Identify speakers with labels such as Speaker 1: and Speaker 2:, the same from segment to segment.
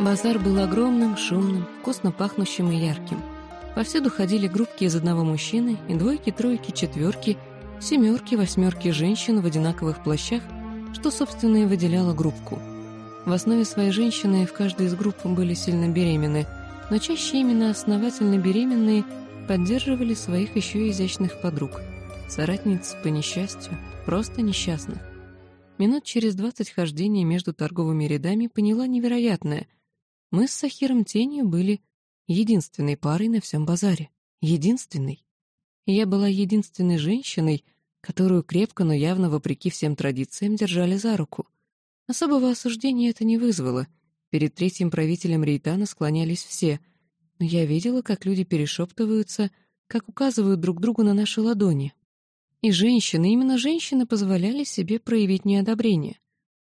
Speaker 1: Базар был огромным, шумным, вкусно пахнущим и ярким. Повсюду ходили группки из одного мужчины и двойки, тройки, четверки, семерки, восьмерки женщин в одинаковых плащах, что, собственно, и выделяло группку. В основе своей женщины в каждой из групп были сильно беременны, но чаще именно основательно беременные поддерживали своих еще изящных подруг, соратниц по несчастью, просто несчастных. Минут через двадцать хождения между торговыми рядами поняла невероятное — мы с Сахиром Тенью были единственной парой на всем базаре. Единственной. я была единственной женщиной, которую крепко, но явно вопреки всем традициям держали за руку. Особого осуждения это не вызвало. Перед третьим правителем Рейтана склонялись все, но я видела, как люди перешептываются, как указывают друг другу на наши ладони. И женщины, именно женщины позволяли себе проявить неодобрение.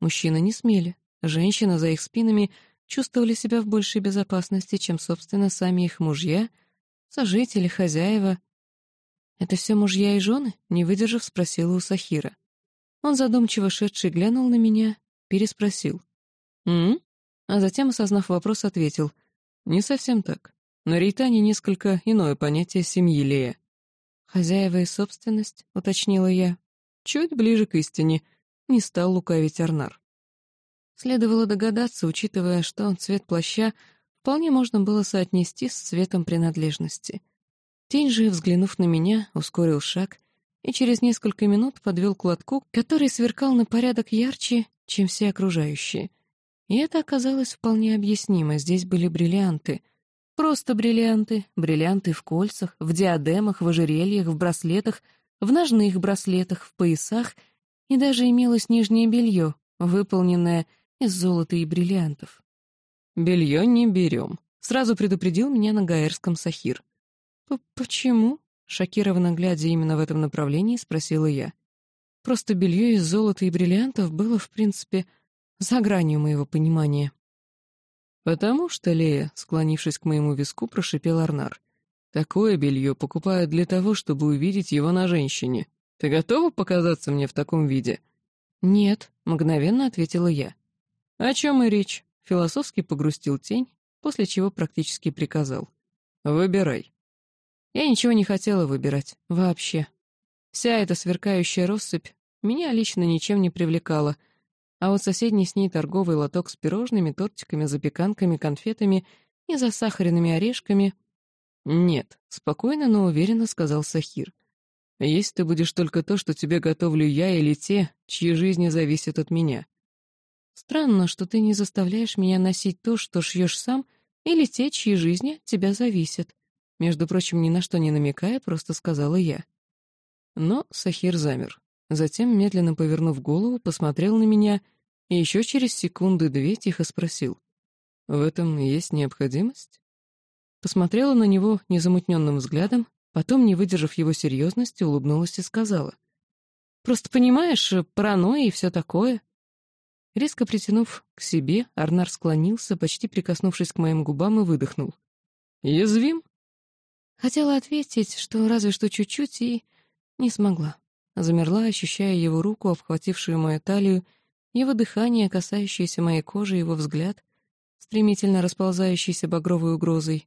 Speaker 1: Мужчины не смели. Женщины за их спинами чувствовали себя в большей безопасности, чем, собственно, сами их мужья, сожители, хозяева. «Это все мужья и жены?» — не выдержав, спросила у Сахира. Он задумчиво шедший глянул на меня, переспросил. «М?», А затем, осознав вопрос, ответил. «Не совсем так. На Рейтане несколько иное понятие семьи Лея». «Хозяева и собственность», — уточнила я. Чуть ближе к истине, не стал лукавить Арнар. Следовало догадаться, учитывая, что цвет плаща вполне можно было соотнести с цветом принадлежности. Тень же, взглянув на меня, ускорил шаг и через несколько минут подвел к лотку, который сверкал на порядок ярче, чем все окружающие. И это оказалось вполне объяснимо. Здесь были бриллианты. Просто бриллианты. Бриллианты в кольцах, в диадемах, в ожерельях, в браслетах, в ножных браслетах, в поясах, и даже имелось нижнее белье, выполненное из золота и бриллиантов. «Белье не берем», — сразу предупредил меня на гаэрском Сахир. «Почему?» — шокированно глядя именно в этом направлении, спросила я. «Просто белье из золота и бриллиантов было, в принципе, за гранью моего понимания». «Потому что, Лея, склонившись к моему виску, прошипел Арнар, такое белье покупают для того, чтобы увидеть его на женщине. Ты готова показаться мне в таком виде?» «Нет», — мгновенно ответила я. «О чем и речь?» — философски погрустил тень, после чего практически приказал. «Выбирай». Я ничего не хотела выбирать. Вообще. Вся эта сверкающая россыпь меня лично ничем не привлекала, а вот соседний с ней торговый лоток с пирожными, тортиками, запеканками, конфетами и засахаренными орешками... «Нет», — спокойно, но уверенно сказал Сахир. «Есть ты будешь только то, что тебе готовлю я или те, чьи жизни зависят от меня. Странно, что ты не заставляешь меня носить то, что шьешь сам, или те, чьи жизни от тебя зависят. Между прочим, ни на что не намекая, просто сказала я. Но Сахир замер. Затем, медленно повернув голову, посмотрел на меня и еще через секунды-две тихо спросил. «В этом есть необходимость?» Посмотрела на него незамутненным взглядом, потом, не выдержав его серьезности, улыбнулась и сказала. «Просто понимаешь, паранойя и все такое. Резко притянув к себе, Арнар склонился, почти прикоснувшись к моим губам, и выдохнул. «Язвим?» Хотела ответить, что разве что чуть-чуть, и не смогла. Замерла, ощущая его руку, обхватившую мою талию, его дыхание, касающееся моей кожи, его взгляд, стремительно расползающийся багровой угрозой.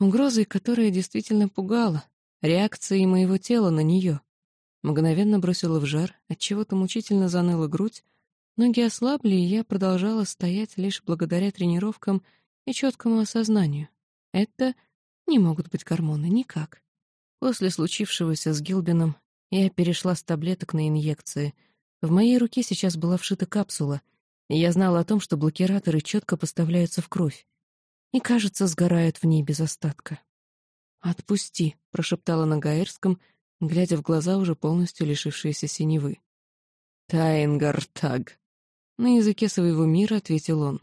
Speaker 1: Угрозой, которая действительно пугала, реакцией моего тела на нее. Мгновенно бросила в жар, отчего-то мучительно заныла грудь, Ноги ослабли, и я продолжала стоять лишь благодаря тренировкам и четкому осознанию. Это не могут быть гормоны, никак. После случившегося с Гилбином я перешла с таблеток на инъекции. В моей руке сейчас была вшита капсула, и я знала о том, что блокираторы четко поставляются в кровь и, кажется, сгорают в ней без остатка. «Отпусти», — прошептала на гаэрском, глядя в глаза, уже полностью лишившиеся синевы. «Тайнгартаг», на языке своего мира ответил он.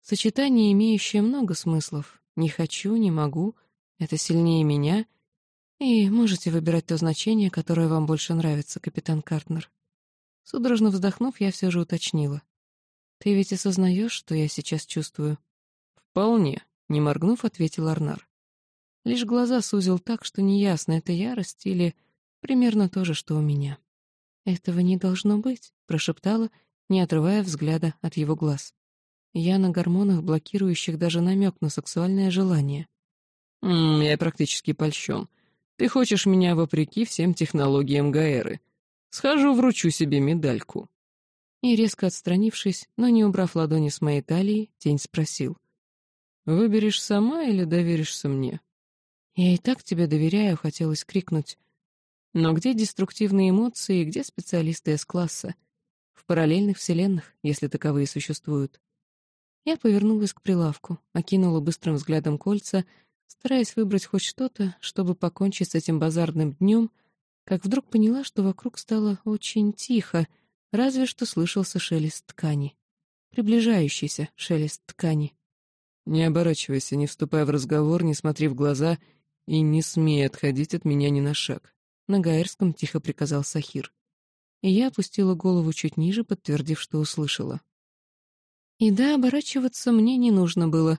Speaker 1: Сочетание, имеющее много смыслов. Не хочу, не могу, это сильнее меня. И можете выбирать то значение, которое вам больше нравится, капитан Картнер. Судорожно вздохнув, я все же уточнила. Ты ведь осознаешь, что я сейчас чувствую? Вполне, не моргнув, ответил Арнар. Лишь глаза сузил так, что неясно, это ярость или примерно то же, что у меня. «Этого не должно быть», — прошептала не отрывая взгляда от его глаз. Я на гормонах, блокирующих даже намек на сексуальное желание.
Speaker 2: «М «Я практически польщен. Ты хочешь меня вопреки всем технологиям Гаэры. Схожу, вручу себе медальку».
Speaker 1: И резко отстранившись, но не убрав ладони с моей талии, тень спросил.
Speaker 2: «Выберешь сама или доверишься мне?»
Speaker 1: «Я и так тебе доверяю», — хотелось крикнуть. Но где деструктивные эмоции, где специалисты С-класса? В параллельных вселенных, если таковые существуют. Я повернулась к прилавку, окинула быстрым взглядом кольца, стараясь выбрать хоть что-то, чтобы покончить с этим базарным днем, как вдруг поняла, что вокруг стало очень тихо, разве что слышался шелест ткани. Приближающийся шелест ткани.
Speaker 2: «Не оборачивайся, не вступай в разговор, не смотри в глаза и не смей отходить от меня ни на шаг», — на гаэрском тихо приказал Сахир.
Speaker 1: И я опустила голову чуть ниже, подтвердив, что услышала. И да, оборачиваться мне не нужно было.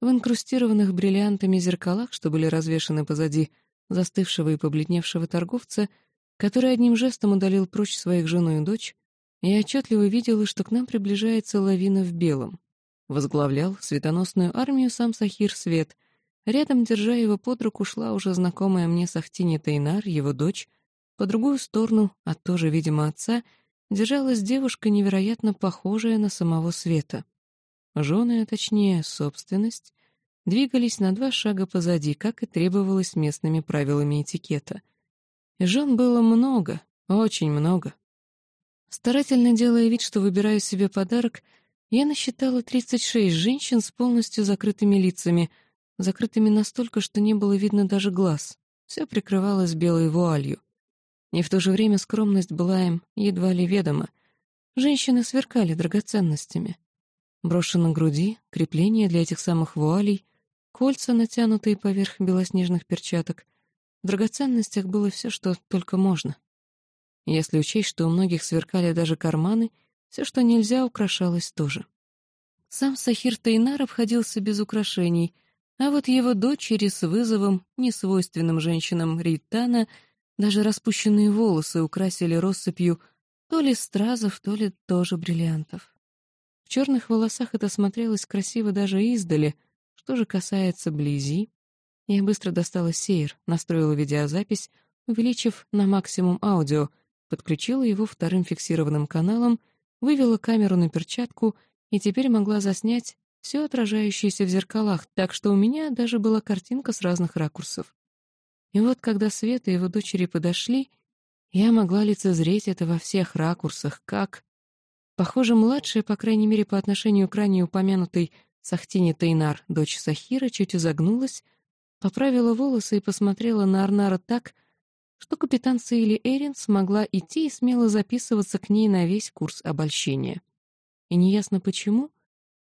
Speaker 1: В инкрустированных бриллиантами зеркалах, что были развешаны позади застывшего и побледневшего торговца, который одним жестом удалил прочь своих жену и дочь, я отчетливо видела, что к нам приближается лавина в белом. Возглавлял светоносную армию сам Сахир Свет. Рядом, держа его под руку, шла уже знакомая мне Сахтини Тайнар, его дочь. По другую сторону, от тоже, видимо, отца, держалась девушка, невероятно похожая на самого Света. Жены, а точнее, собственность, двигались на два шага позади, как и требовалось местными правилами этикета. Жен было много, очень много. Старательно делая вид, что выбираю себе подарок, я насчитала 36 женщин с полностью закрытыми лицами, закрытыми настолько, что не было видно даже глаз. Все прикрывалось белой вуалью. И в то же время скромность была им едва ли ведома. Женщины сверкали драгоценностями. Брошено на груди, крепление для этих самых вуалей, кольца, натянутые поверх белоснежных перчаток. В драгоценностях было все, что только можно. Если учесть, что у многих сверкали даже карманы, все, что нельзя, украшалось тоже. Сам Сахир Тайнар обходился без украшений, а вот его дочери с вызовом, несвойственным женщинам Рейтана, даже распущенные волосы украсили россыпью то ли стразов, то ли тоже бриллиантов. В черных волосах это смотрелось красиво даже издали. Что же касается близи, я быстро достала сейр, настроила видеозапись, увеличив на максимум аудио — подключила его вторым фиксированным каналом, вывела камеру на перчатку и теперь могла заснять все отражающееся в зеркалах, так что у меня даже была картинка с разных ракурсов. И вот когда Света и его дочери подошли, я могла лицезреть это во всех ракурсах, как... Похоже, младшая, по крайней мере, по отношению к ранее упомянутой Сахтине Тайнар, дочь Сахира, чуть изогнулась, поправила волосы и посмотрела на Арнара так, что капитан Сейли Эрин смогла идти и смело записываться к ней на весь курс обольщения. И неясно почему,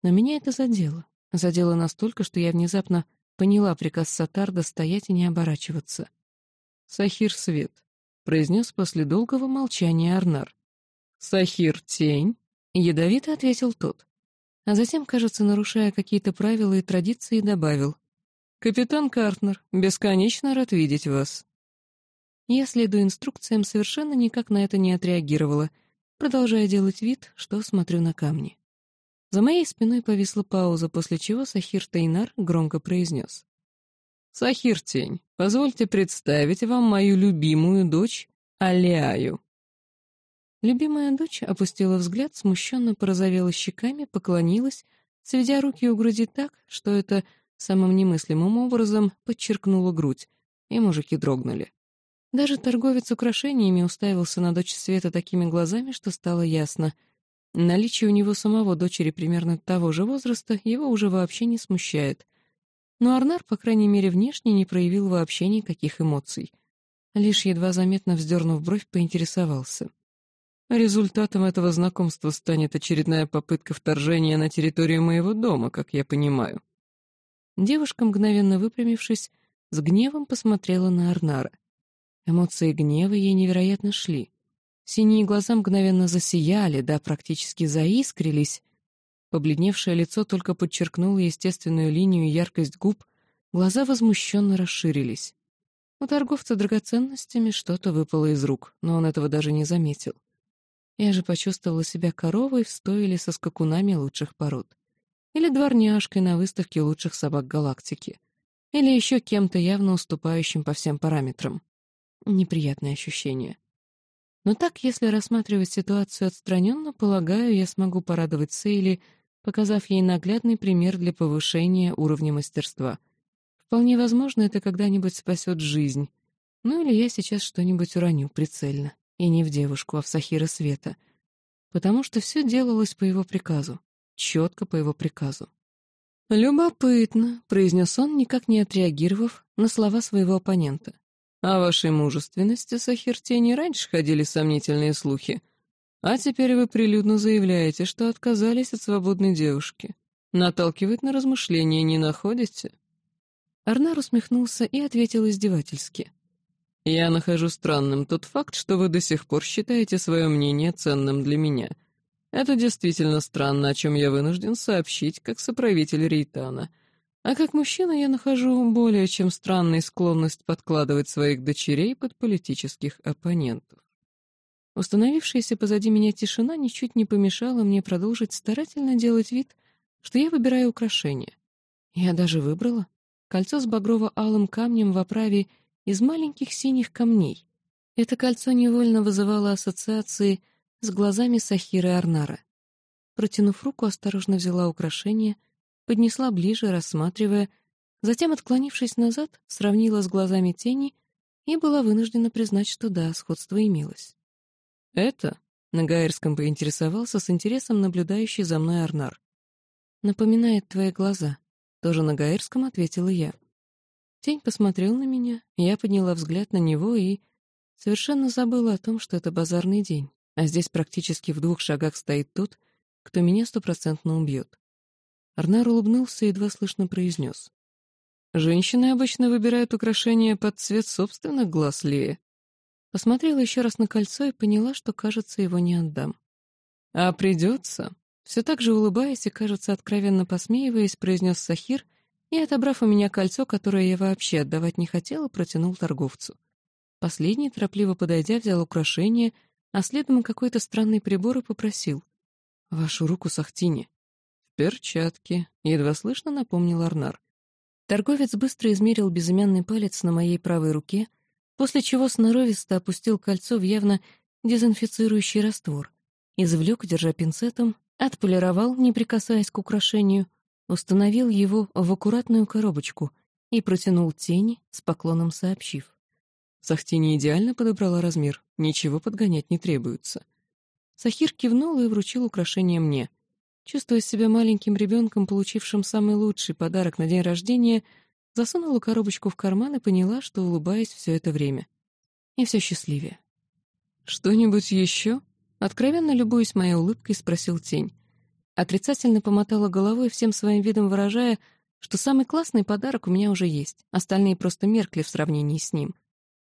Speaker 1: но меня это задело. Задело настолько, что я внезапно поняла приказ Сатарда стоять и не оборачиваться. «Сахир Свет», — произнес после долгого молчания Арнар. «Сахир Тень», — ядовито ответил тот. А затем, кажется, нарушая какие-то правила и традиции, добавил. «Капитан Картнер, бесконечно рад видеть вас. Я, следуя инструкциям, совершенно никак на это не отреагировала, продолжая делать вид, что смотрю на камни. За моей спиной повисла пауза, после чего Сахир Тайнар громко произнес. «Сахир Тень, позвольте представить вам мою любимую дочь Аляю». Любимая дочь опустила взгляд, смущенно порозовела щеками, поклонилась, сведя руки у груди так, что это самым немыслимым образом подчеркнуло грудь, и мужики дрогнули. Даже торговец украшениями уставился на дочь Света такими глазами, что стало ясно. Наличие у него самого дочери примерно того же возраста его уже вообще не смущает. Но Арнар, по крайней мере, внешне не проявил вообще никаких эмоций. Лишь едва заметно вздернув бровь, поинтересовался. «Результатом этого знакомства станет очередная попытка вторжения на территорию моего дома, как я понимаю». Девушка, мгновенно выпрямившись, с гневом посмотрела на Арнара — Эмоции гнева ей невероятно шли. Синие глаза мгновенно засияли, да практически заискрились. Побледневшее лицо только подчеркнуло естественную линию и яркость губ, глаза возмущенно расширились. У торговца драгоценностями что-то выпало из рук, но он этого даже не заметил. Я же почувствовала себя коровой в стойле со скакунами лучших пород. или дворняжкой на выставке лучших собак галактики, или еще кем-то явно уступающим по всем параметрам. Неприятное ощущение. Но так, если рассматривать ситуацию отстраненно, полагаю, я смогу порадовать Сейли, показав ей наглядный пример для повышения уровня мастерства. Вполне возможно, это когда-нибудь спасет жизнь. Ну или я сейчас что-нибудь уроню прицельно. И не в девушку, а в Сахира Света. Потому что все делалось по его приказу. Четко по его приказу. «Любопытно», — произнес он, никак не отреагировав на слова своего оппонента. О вашей мужественности, Сахиртени, раньше ходили сомнительные слухи. А теперь вы прилюдно заявляете, что отказались от свободной девушки. Наталкивает на размышления, не находите?» Арнар усмехнулся и ответил издевательски. «Я нахожу странным тот факт, что вы до сих пор считаете свое мнение ценным для меня. Это действительно странно, о чем я вынужден сообщить, как соправитель Рейтана. А как мужчина я нахожу более чем странной склонность подкладывать своих дочерей под политических оппонентов. Установившаяся позади меня тишина ничуть не помешала мне продолжить старательно делать вид, что я выбираю украшение. Я даже выбрала кольцо с багрово-алым камнем в оправе из маленьких синих камней. Это кольцо невольно вызывало ассоциации с глазами Сахиры Арнара. Протянув руку, осторожно взяла украшение — поднесла ближе, рассматривая, затем, отклонившись назад, сравнила с глазами тени и была вынуждена признать, что да, сходство имелось. «Это?» — на Гаэрском поинтересовался с интересом наблюдающий за мной Арнар. «Напоминает твои глаза», — тоже на Гаэрском ответила я. Тень посмотрел на меня, я подняла взгляд на него и совершенно забыла о том, что это базарный день, а здесь практически в двух шагах стоит тот, кто меня стопроцентно убьет. Арнар улыбнулся и едва слышно произнес. «Женщины обычно выбирают украшения под цвет собственных глаз Лея». Посмотрела еще раз на кольцо и поняла, что, кажется, его не отдам. «А придется», — все так же улыбаясь и, кажется, откровенно посмеиваясь, произнес Сахир и, отобрав у меня кольцо, которое я вообще отдавать не хотела, протянул торговцу. Последний, торопливо подойдя, взял украшение, а следом какой-то странный прибор и попросил. «Вашу руку, Сахтини». «Перчатки», — едва слышно напомнил Арнар. Торговец быстро измерил безымянный палец на моей правой руке, после чего сноровисто опустил кольцо в явно дезинфицирующий раствор, извлек, держа пинцетом, отполировал, не прикасаясь к украшению, установил его в аккуратную коробочку и протянул тени, с поклоном сообщив. Сахтини идеально подобрала размер, ничего подгонять не требуется. Сахир кивнул и вручил украшение мне. Чувствуя себя маленьким ребенком, получившим самый лучший подарок на день рождения, засунула коробочку в карман и поняла, что улыбаюсь все это время. И все счастливее. «Что-нибудь еще?» Откровенно любуясь моей улыбкой, спросил тень. Отрицательно помотала головой, всем своим видом выражая, что самый классный подарок у меня уже есть, остальные просто меркли в сравнении с ним.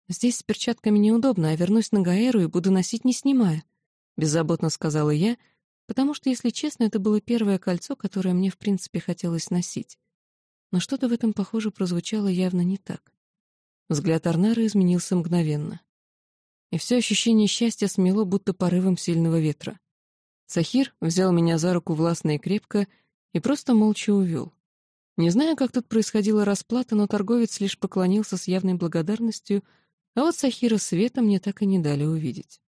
Speaker 1: «Здесь с перчатками неудобно, а вернусь на Гаэру и буду носить не снимая», — беззаботно сказала я, — потому что, если честно, это было первое кольцо, которое мне, в принципе, хотелось носить. Но что-то в этом, похоже, прозвучало явно не так. Взгляд Арнара изменился мгновенно. И все ощущение счастья смело, будто порывом сильного ветра. Сахир взял меня за руку властно и крепко и просто молча увел. Не знаю, как тут происходила расплата, но торговец лишь поклонился с явной благодарностью, а вот Сахира Света мне так и не дали увидеть.